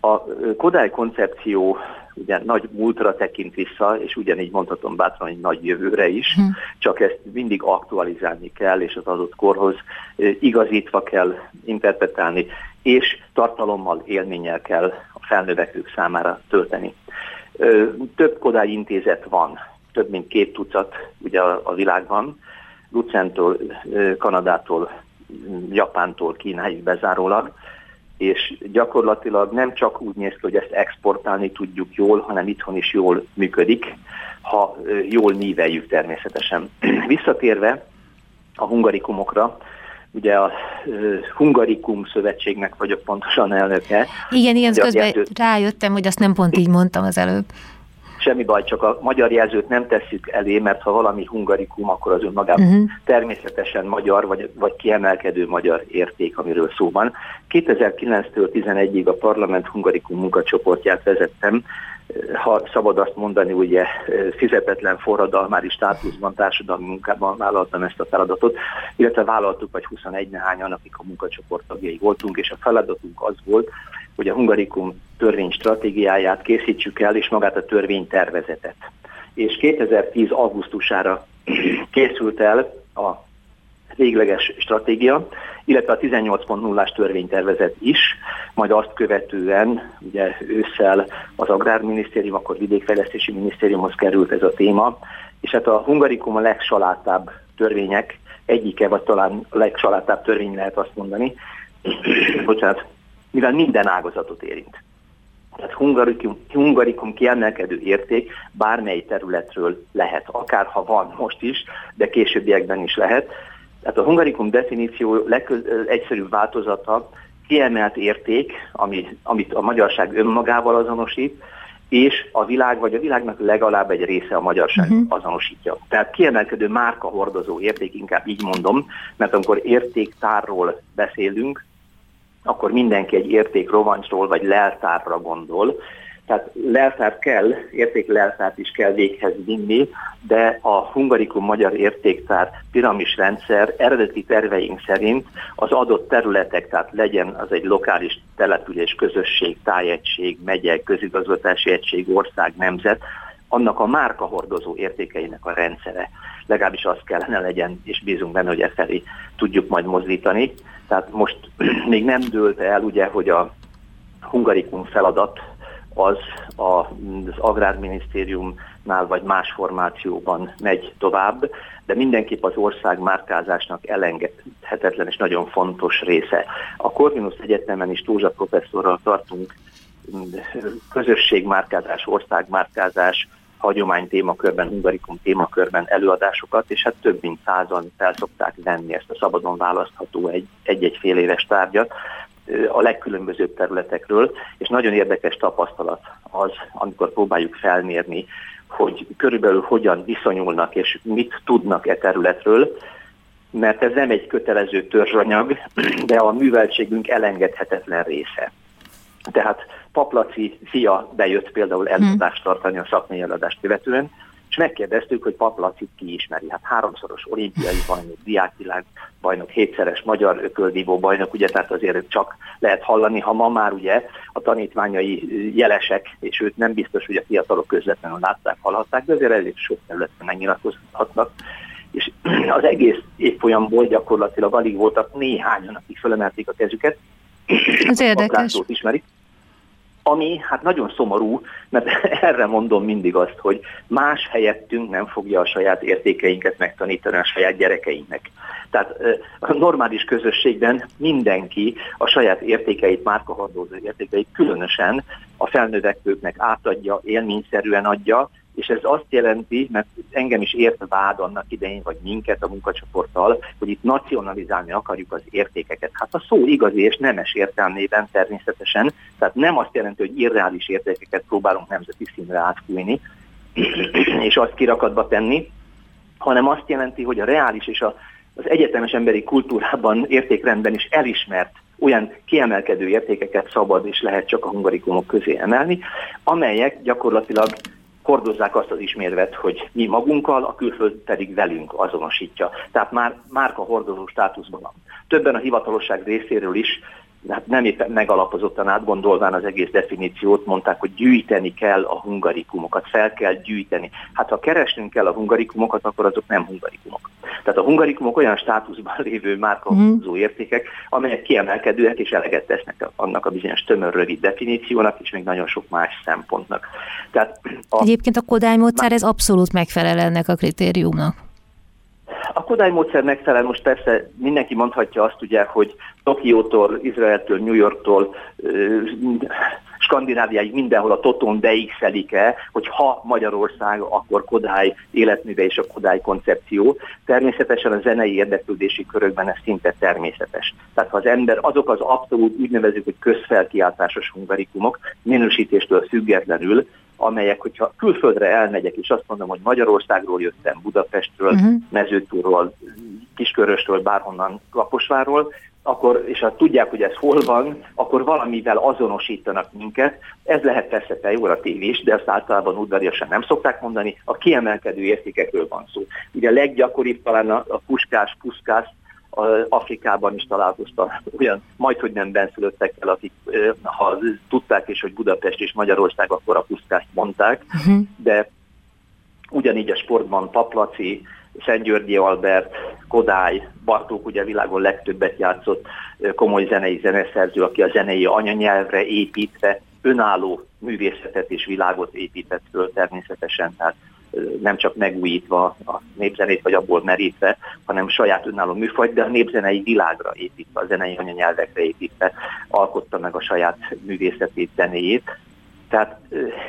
A Kodály koncepció ugye nagy múltra tekint vissza, és ugyanígy mondhatom bátran, hogy nagy jövőre is, hm. csak ezt mindig aktualizálni kell, és az adott korhoz igazítva kell interpretálni, és tartalommal, élménnyel kell a felnövekvők számára tölteni. Több Kodály intézet van, több mint két tucat ugye a, a világban, Lucentól, Kanadától, Japántól, Kínáig bezárólag, és gyakorlatilag nem csak úgy néz ki, hogy ezt exportálni tudjuk jól, hanem itthon is jól működik, ha jól míveljük természetesen. Visszatérve a hungarikumokra, ugye a Hungarikum Szövetségnek vagyok pontosan elnöke. Igen, ilyen közben rájöttem, hogy azt nem pont így mondtam az előbb semmi baj, csak a magyar jelzőt nem tesszük elé, mert ha valami hungarikum, akkor az önmagában uh-huh. természetesen magyar, vagy, vagy kiemelkedő magyar érték, amiről szó van. 2009-től 11-ig a parlament hungarikum munkacsoportját vezettem, ha szabad azt mondani, ugye fizetetlen forradalmári státuszban, társadalmi munkában vállaltam ezt a feladatot, illetve vállaltuk vagy 21 nehányan, akik a munkacsoport tagjai voltunk, és a feladatunk az volt, hogy a Hungarikum törvény stratégiáját készítsük el, és magát a törvénytervezetet. És 2010. augusztusára készült el a végleges stratégia, illetve a 18.0-ás törvénytervezet is, majd azt követően ugye ősszel az Agrárminisztérium, akkor Vidékfejlesztési Minisztériumhoz került ez a téma, és hát a Hungarikum a legsalátább törvények egyike, vagy talán a legsalátább törvény lehet azt mondani, bocsánat, mivel minden ágazatot érint. Tehát hungarikum, hungarikum kiemelkedő érték bármely területről lehet, akár ha van most is, de későbbiekben is lehet. Tehát a hungarikum definíció legegyszerűbb változata kiemelt érték, ami, amit a magyarság önmagával azonosít, és a világ, vagy a világnak legalább egy része a magyarság uh-huh. azonosítja. Tehát kiemelkedő márka hordozó érték, inkább így mondom, mert amikor értéktárról beszélünk, akkor mindenki egy értékrovancsról vagy leltárra gondol. Tehát leltárt kell, értékleltárt is kell véghez vinni, de a Hungarikum Magyar Értéktár piramis rendszer eredeti terveink szerint az adott területek, tehát legyen az egy lokális település, közösség, tájegység, megye, közigazgatási egység, ország, nemzet, annak a márka hordozó értékeinek a rendszere. Legalábbis az kellene legyen, és bízunk benne, hogy e felé tudjuk majd mozdítani. Tehát most még nem dőlt el, ugye, hogy a hungarikum feladat az az Agrárminisztériumnál vagy más formációban megy tovább, de mindenképp az ország márkázásnak elengedhetetlen és nagyon fontos része. A Corvinus Egyetemen is Tózsa professzorral tartunk közösségmárkázás, országmárkázás, hagyomány témakörben, hungarikum témakörben előadásokat, és hát több mint százan fel szokták venni ezt a szabadon választható egy-egy fél éves tárgyat a legkülönbözőbb területekről, és nagyon érdekes tapasztalat az, amikor próbáljuk felmérni, hogy körülbelül hogyan viszonyulnak és mit tudnak e területről, mert ez nem egy kötelező törzsanyag, de a műveltségünk elengedhetetlen része. Tehát Paplaci fia bejött például előadást tartani a szakmai előadást követően, megkérdeztük, hogy Paplacit ki ismeri. Hát háromszoros olimpiai bajnok, diákvilág bajnok, hétszeres magyar ököldívó bajnok, ugye, tehát azért csak lehet hallani, ha ma már ugye a tanítványai jelesek, és őt nem biztos, hogy a fiatalok közvetlenül látták, hallhatták, de azért elég sok területen megnyilatkozhatnak. És az egész évfolyamból gyakorlatilag alig voltak néhányan, akik fölemelték a kezüket. Az érdekes. ismerik ami hát nagyon szomorú, mert erre mondom mindig azt, hogy más helyettünk nem fogja a saját értékeinket megtanítani a saját gyerekeinknek. Tehát a normális közösségben mindenki a saját értékeit, márkahordozó értékeit különösen a felnövekvőknek átadja, élményszerűen adja, és ez azt jelenti, mert engem is ért vád annak idején, vagy minket a munkacsoporttal, hogy itt nacionalizálni akarjuk az értékeket. Hát a szó igazi és nemes értelmében természetesen, tehát nem azt jelenti, hogy irreális értékeket próbálunk nemzeti színre átfújni, és azt kirakatba tenni, hanem azt jelenti, hogy a reális és a, az egyetemes emberi kultúrában, értékrendben is elismert olyan kiemelkedő értékeket szabad és lehet csak a hungarikumok közé emelni, amelyek gyakorlatilag hordozzák azt az ismérvet, hogy mi magunkkal, a külföld pedig velünk azonosítja. Tehát már márka hordozó státuszban van. Többen a hivatalosság részéről is hát nem éppen megalapozottan átgondolván az egész definíciót mondták, hogy gyűjteni kell a hungarikumokat, fel kell gyűjteni. Hát ha keresnünk kell a hungarikumokat, akkor azok nem hungarikumok. Tehát a hungarikumok olyan státuszban lévő márkahozó mhm. értékek, amelyek kiemelkedőek és eleget tesznek annak a bizonyos tömör rövid definíciónak, és még nagyon sok más szempontnak. Tehát a, Egyébként a Kodály módszer ez abszolút megfelel ennek a kritériumnak. A Kodály módszer megfelel, most persze mindenki mondhatja azt ugye, hogy Tokiótól, Izraeltől, New Yorktól, Skandináviáig mindenhol a Toton beixelik-e, hogy ha Magyarország, akkor Kodály életműve és a Kodály koncepció. Természetesen a zenei érdeklődési körökben ez szinte természetes. Tehát ha az ember, azok az abszolút úgy nevezük, hogy közfelkiáltásos hungarikumok minősítéstől függetlenül amelyek, hogyha külföldre elmegyek, és azt mondom, hogy Magyarországról jöttem, Budapestről, uh-huh. Mezőtúról, Kiskörösről, bárhonnan Kaposvárról, akkor, és ha tudják, hogy ez hol van, akkor valamivel azonosítanak minket. Ez lehet persze pejoratív is, de azt általában udvariasan nem szokták mondani. A kiemelkedő értékekről van szó. Ugye a leggyakoribb talán a, a puskás, puszkász, Afrikában is találkoztam olyan majd, hogy nem benszülöttekkel, akik ha tudták és hogy Budapest és Magyarország, akkor a puszkást mondták, uh-huh. de ugyanígy a sportban Paplaci, Szentgyörgyi Albert, Kodály, Bartók ugye világon legtöbbet játszott komoly zenei zeneszerző, aki a zenei anyanyelvre építve önálló művészetet és világot épített föl természetesen, tehát nem csak megújítva a népzenét, vagy abból merítve, hanem saját önálló műfajt, de a népzenei világra építve, a zenei anyanyelvekre építve alkotta meg a saját művészetét, zenéjét. Tehát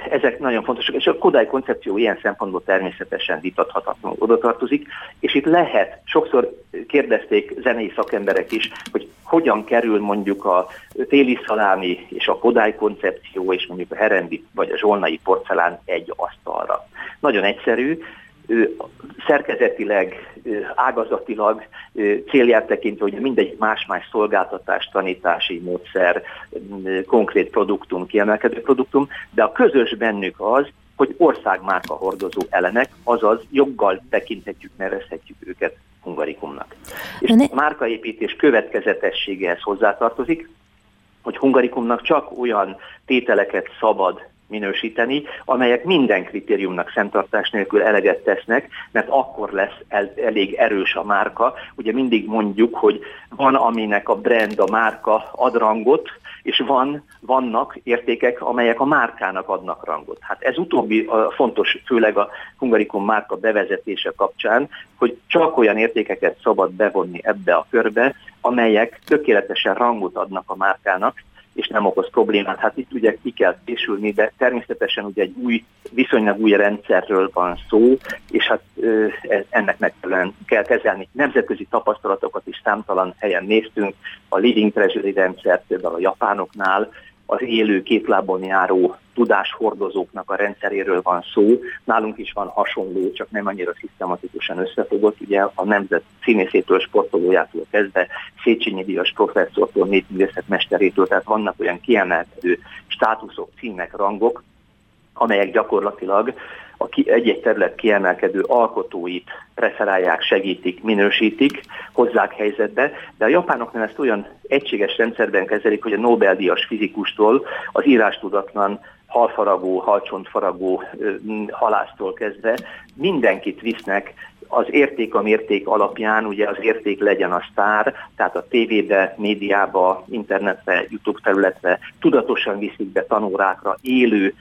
ezek nagyon fontosak, és a Kodály koncepció ilyen szempontból természetesen vitathatatlanul oda tartozik, és itt lehet, sokszor kérdezték zenei szakemberek is, hogy hogyan kerül mondjuk a téli szalámi és a Kodály koncepció, és mondjuk a herendi vagy a zsolnai porcelán egy asztalra. Nagyon egyszerű, szerkezetileg, ágazatilag célját tekintve, hogy mindegy más-más szolgáltatás, tanítási módszer, konkrét produktum, kiemelkedő produktum, de a közös bennük az, hogy országmárka hordozó elemek, azaz joggal tekinthetjük, nevezhetjük őket hungarikumnak. És ne... márkaépítés következetességehez hozzátartozik, hogy hungarikumnak csak olyan tételeket szabad minősíteni, amelyek minden kritériumnak szemtartás nélkül eleget tesznek, mert akkor lesz el, elég erős a márka. Ugye mindig mondjuk, hogy van, aminek a brand, a márka ad rangot, és van, vannak értékek, amelyek a márkának adnak rangot. Hát ez utóbbi a fontos, főleg a Hungarikum márka bevezetése kapcsán, hogy csak olyan értékeket szabad bevonni ebbe a körbe, amelyek tökéletesen rangot adnak a márkának, és nem okoz problémát. Hát itt ugye ki kell készülni, de természetesen ugye egy új, viszonylag új rendszerről van szó, és hát e, ennek megfelelően kell kezelni. Nemzetközi tapasztalatokat is számtalan helyen néztünk, a Living Treasury rendszer például a japánoknál, az élő kétlábon járó tudáshordozóknak a rendszeréről van szó. Nálunk is van hasonló, csak nem annyira szisztematikusan összefogott. Ugye a nemzet színészétől, sportolójától kezdve, Széchenyi Díjas professzortól, népművészetmesterétől, tehát vannak olyan kiemelkedő státuszok, címek, rangok, amelyek gyakorlatilag a egy-egy terület kiemelkedő alkotóit preferálják, segítik, minősítik, hozzák helyzetbe, de a japánoknál ezt olyan egységes rendszerben kezelik, hogy a Nobel-díjas fizikustól az írástudatlan halfaragó, halcsontfaragó halásztól kezdve mindenkit visznek az érték a mérték alapján, ugye az érték legyen a sztár, tehát a tévébe, médiába, internetre, YouTube területre tudatosan viszik be tanórákra, élő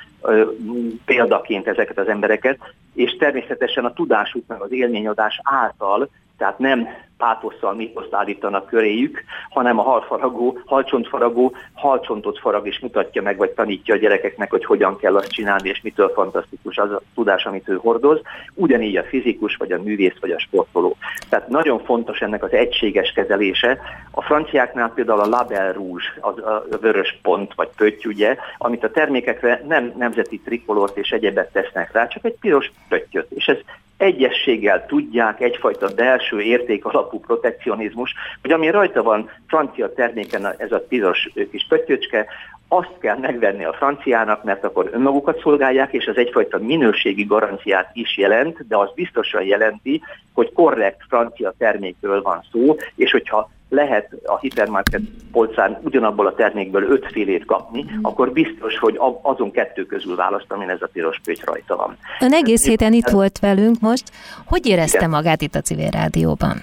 példaként ezeket az embereket, és természetesen a tudásuk meg az élményadás által tehát nem pátosszal mitoszt állítanak köréjük, hanem a halfaragó, halcsontfaragó halcsontot farag és mutatja meg, vagy tanítja a gyerekeknek, hogy hogyan kell azt csinálni, és mitől fantasztikus az a tudás, amit ő hordoz. Ugyanígy a fizikus, vagy a művész, vagy a sportoló. Tehát nagyon fontos ennek az egységes kezelése. A franciáknál például a label rouge, az a vörös pont, vagy pötty, ugye, amit a termékekre nem nemzeti trikolort és egyebet tesznek rá, csak egy piros pöttyöt. És ez egyességgel tudják, egyfajta belső érték alapú protekcionizmus, hogy ami rajta van francia terméken ez a piros kis pöttyöcske, azt kell megvenni a franciának, mert akkor önmagukat szolgálják, és az egyfajta minőségi garanciát is jelent, de az biztosan jelenti, hogy korrekt francia termékről van szó, és hogyha lehet a hipermarket polcán ugyanabból a termékből ötfélét kapni, mm. akkor biztos, hogy azon kettő közül választ, amin ez a piros pöty rajta van. Ön egész héten itt volt velünk most. Hogy érezte Igen. magát itt a civil rádióban?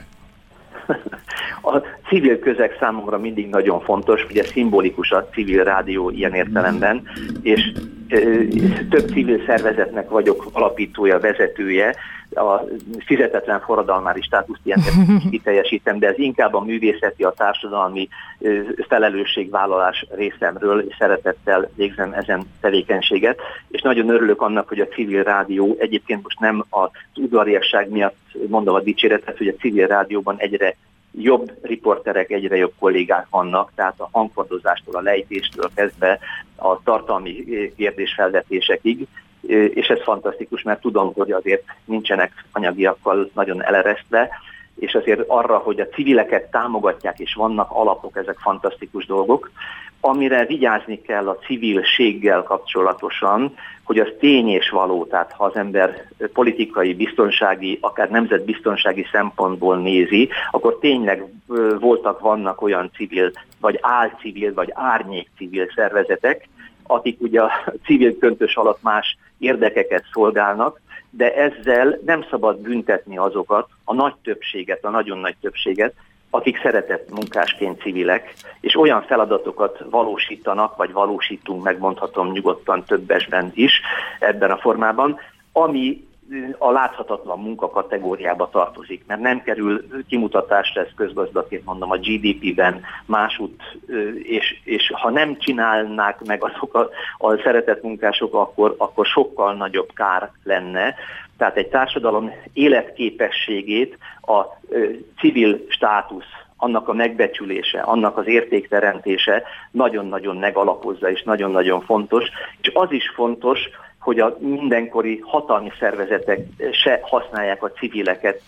A civil közeg számomra mindig nagyon fontos, ugye szimbolikus a civil rádió ilyen értelemben, és több civil szervezetnek vagyok alapítója, vezetője, a fizetetlen forradalmári státuszt ilyen kiteljesítem, de ez inkább a művészeti, a társadalmi felelősségvállalás részemről, és szeretettel végzem ezen tevékenységet, és nagyon örülök annak, hogy a civil rádió egyébként most nem az udvariasság miatt mondom a dicséretet, hogy a civil rádióban egyre jobb riporterek, egyre jobb kollégák vannak, tehát a hangfordozástól, a lejtéstől kezdve a tartalmi kérdésfelvetésekig, és ez fantasztikus, mert tudom, hogy azért nincsenek anyagiakkal nagyon eleresztve, és azért arra, hogy a civileket támogatják, és vannak alapok, ezek fantasztikus dolgok. Amire vigyázni kell a civilséggel kapcsolatosan, hogy az tény és való, tehát ha az ember politikai, biztonsági, akár nemzetbiztonsági szempontból nézi, akkor tényleg voltak, vannak olyan civil, vagy álcivil, vagy árnyék civil szervezetek, akik ugye a civil köntös alatt más érdekeket szolgálnak, de ezzel nem szabad büntetni azokat, a nagy többséget, a nagyon nagy többséget, akik szeretett munkásként civilek, és olyan feladatokat valósítanak, vagy valósítunk, megmondhatom nyugodtan többesben is ebben a formában, ami a láthatatlan munka kategóriába tartozik, mert nem kerül kimutatásra, ez közgazdaként mondom, a GDP-ben másút, és, és ha nem csinálnák meg azok a, a szeretett munkások, akkor, akkor sokkal nagyobb kár lenne. Tehát egy társadalom életképességét a civil státusz annak a megbecsülése, annak az értékteremtése nagyon-nagyon megalapozza, és nagyon-nagyon fontos. És az is fontos, hogy a mindenkori hatalmi szervezetek se használják a civileket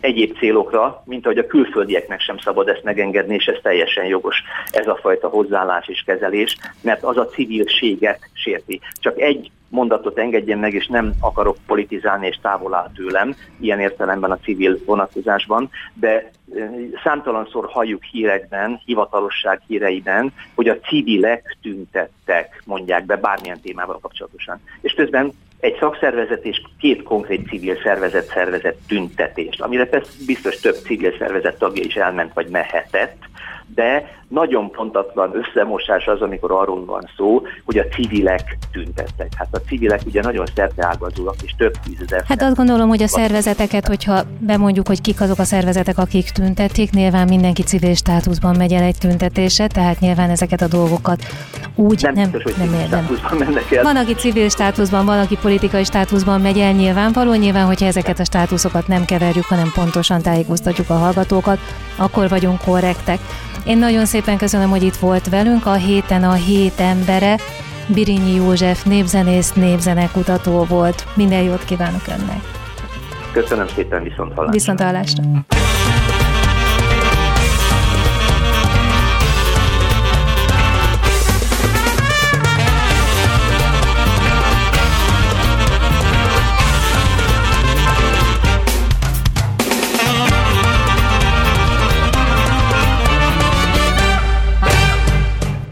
egyéb célokra, mint ahogy a külföldieknek sem szabad ezt megengedni, és ez teljesen jogos ez a fajta hozzáállás és kezelés, mert az a civilséget sérti. Csak egy mondatot engedjen meg, és nem akarok politizálni és távol áll tőlem, ilyen értelemben a civil vonatkozásban, de számtalanszor halljuk hírekben, hivatalosság híreiben, hogy a civilek tüntettek, mondják be bármilyen témával kapcsolatosan. És közben egy szakszervezet és két konkrét civil szervezet szervezett tüntetést, amire persze biztos több civil szervezet tagja is elment vagy mehetett, de nagyon pontatlan összemosás az, amikor arról van szó, hogy a civilek tüntettek. Hát a civilek ugye nagyon szerteágazóak, és több tízezer. Hát azt gondolom, hogy a szervezeteket, hogyha bemondjuk, hogy kik azok a szervezetek, akik tüntetik, nyilván mindenki civil státuszban megy el egy tüntetése, tehát nyilván ezeket a dolgokat úgy nem, nem, biztos, nem érdem. Van, aki civil státuszban, van, aki politikai státuszban megy el nyilvánvaló, nyilván, hogyha ezeket a státuszokat nem keverjük, hanem pontosan tájékoztatjuk a hallgatókat, akkor vagyunk korrektek. Én nagyon szépen köszönöm, hogy itt volt velünk. A héten a hét embere Birinyi József népzenész, népzenekutató volt. Minden jót kívánok önnek! Köszönöm szépen, viszont hallásra! Viszont hallásra!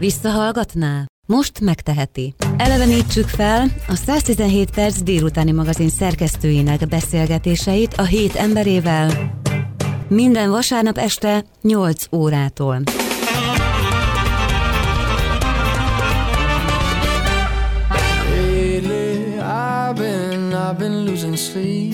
Visszahallgatná? Most megteheti. Elevenítsük fel a 117 perc délutáni magazin szerkesztőinek beszélgetéseit a hét emberével minden vasárnap este 8 órától. Lately, I've been, I've been losing sleep.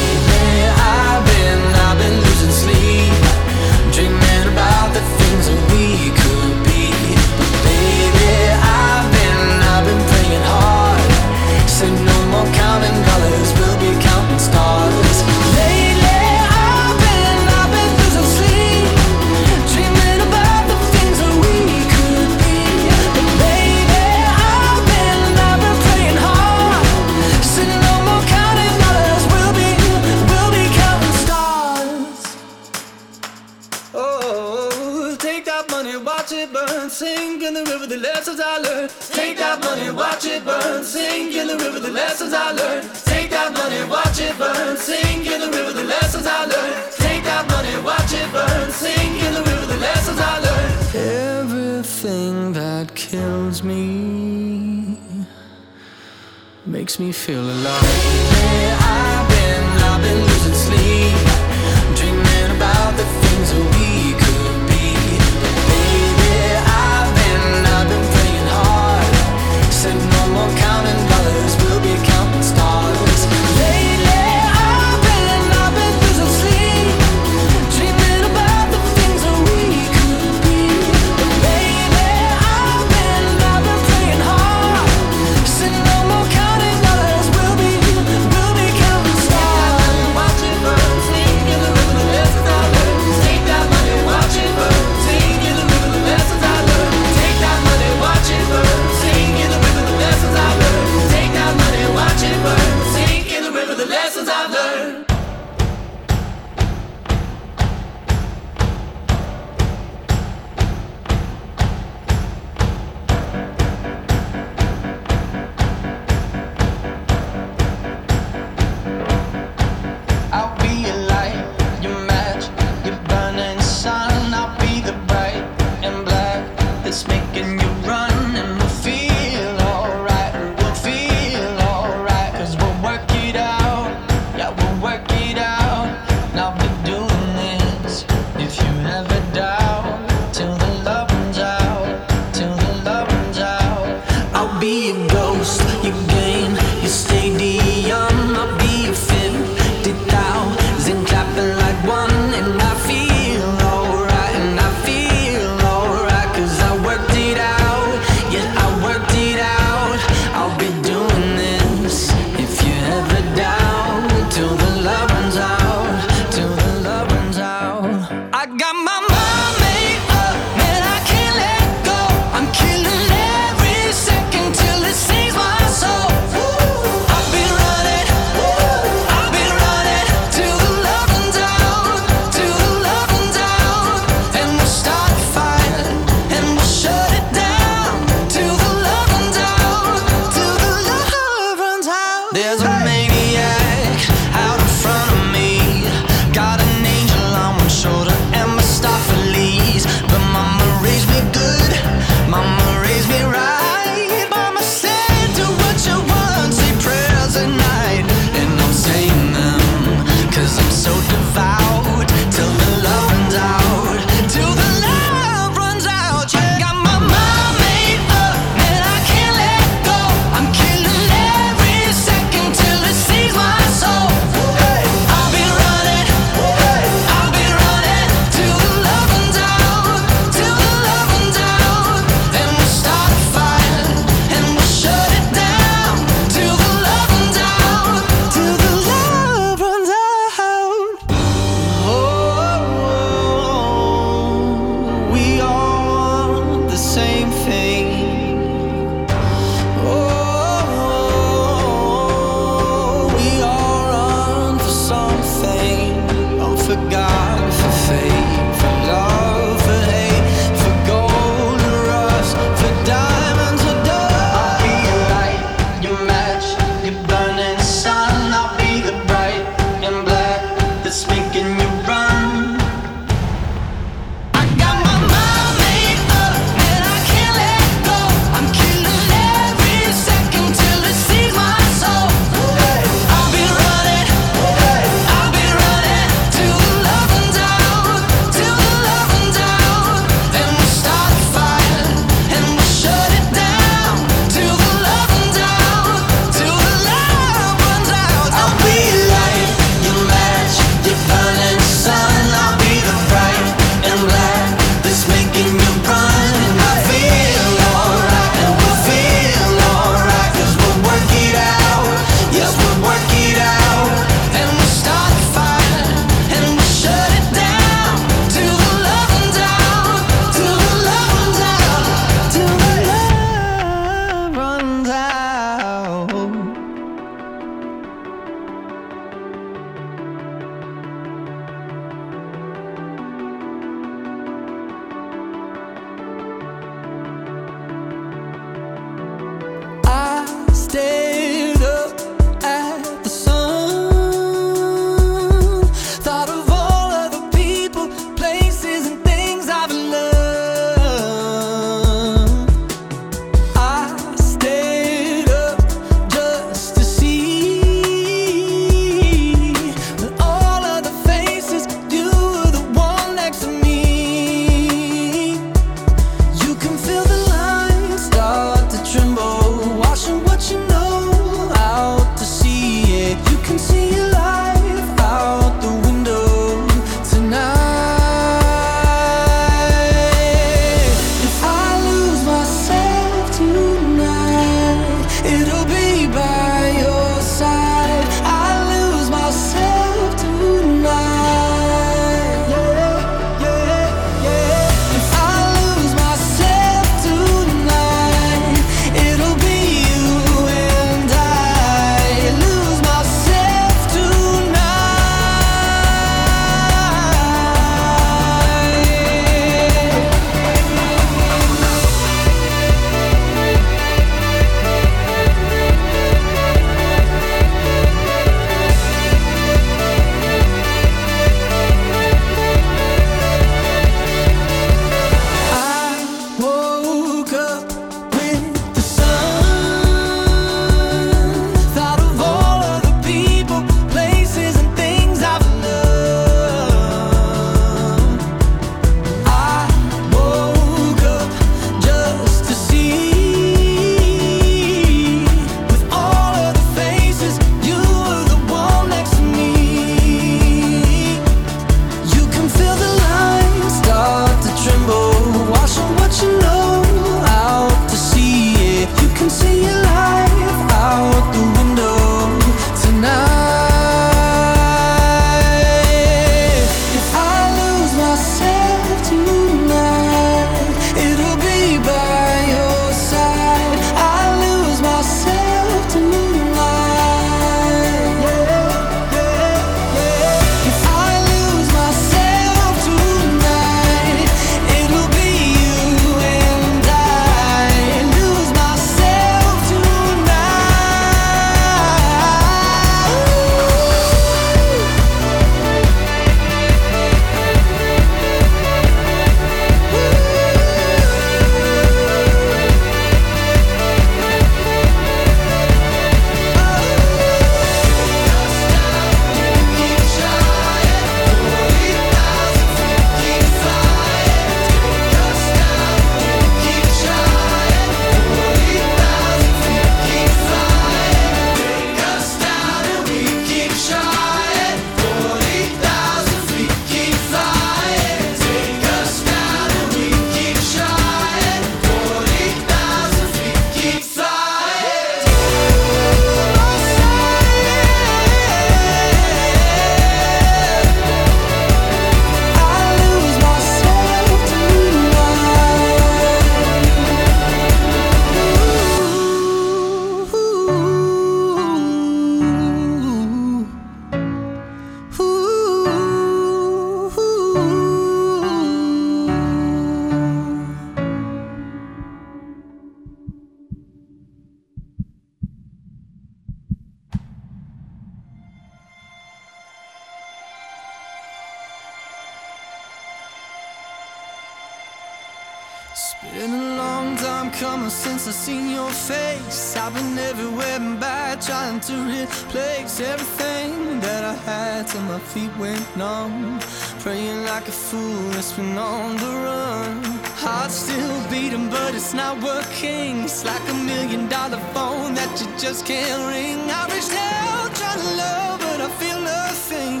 Not working. It's like a million dollar phone that you just can't ring. I reach out trying to love, but I feel nothing.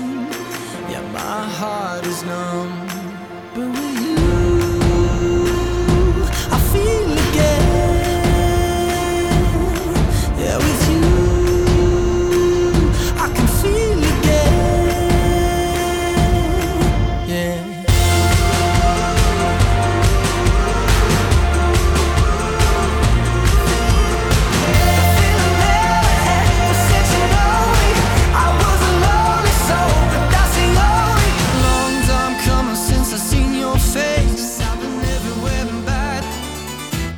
Yeah, my heart is numb.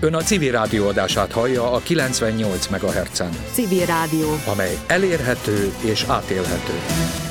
Ön a civil rádió adását hallja a 98 MHz-en. Civil rádió. Amely elérhető és átélhető.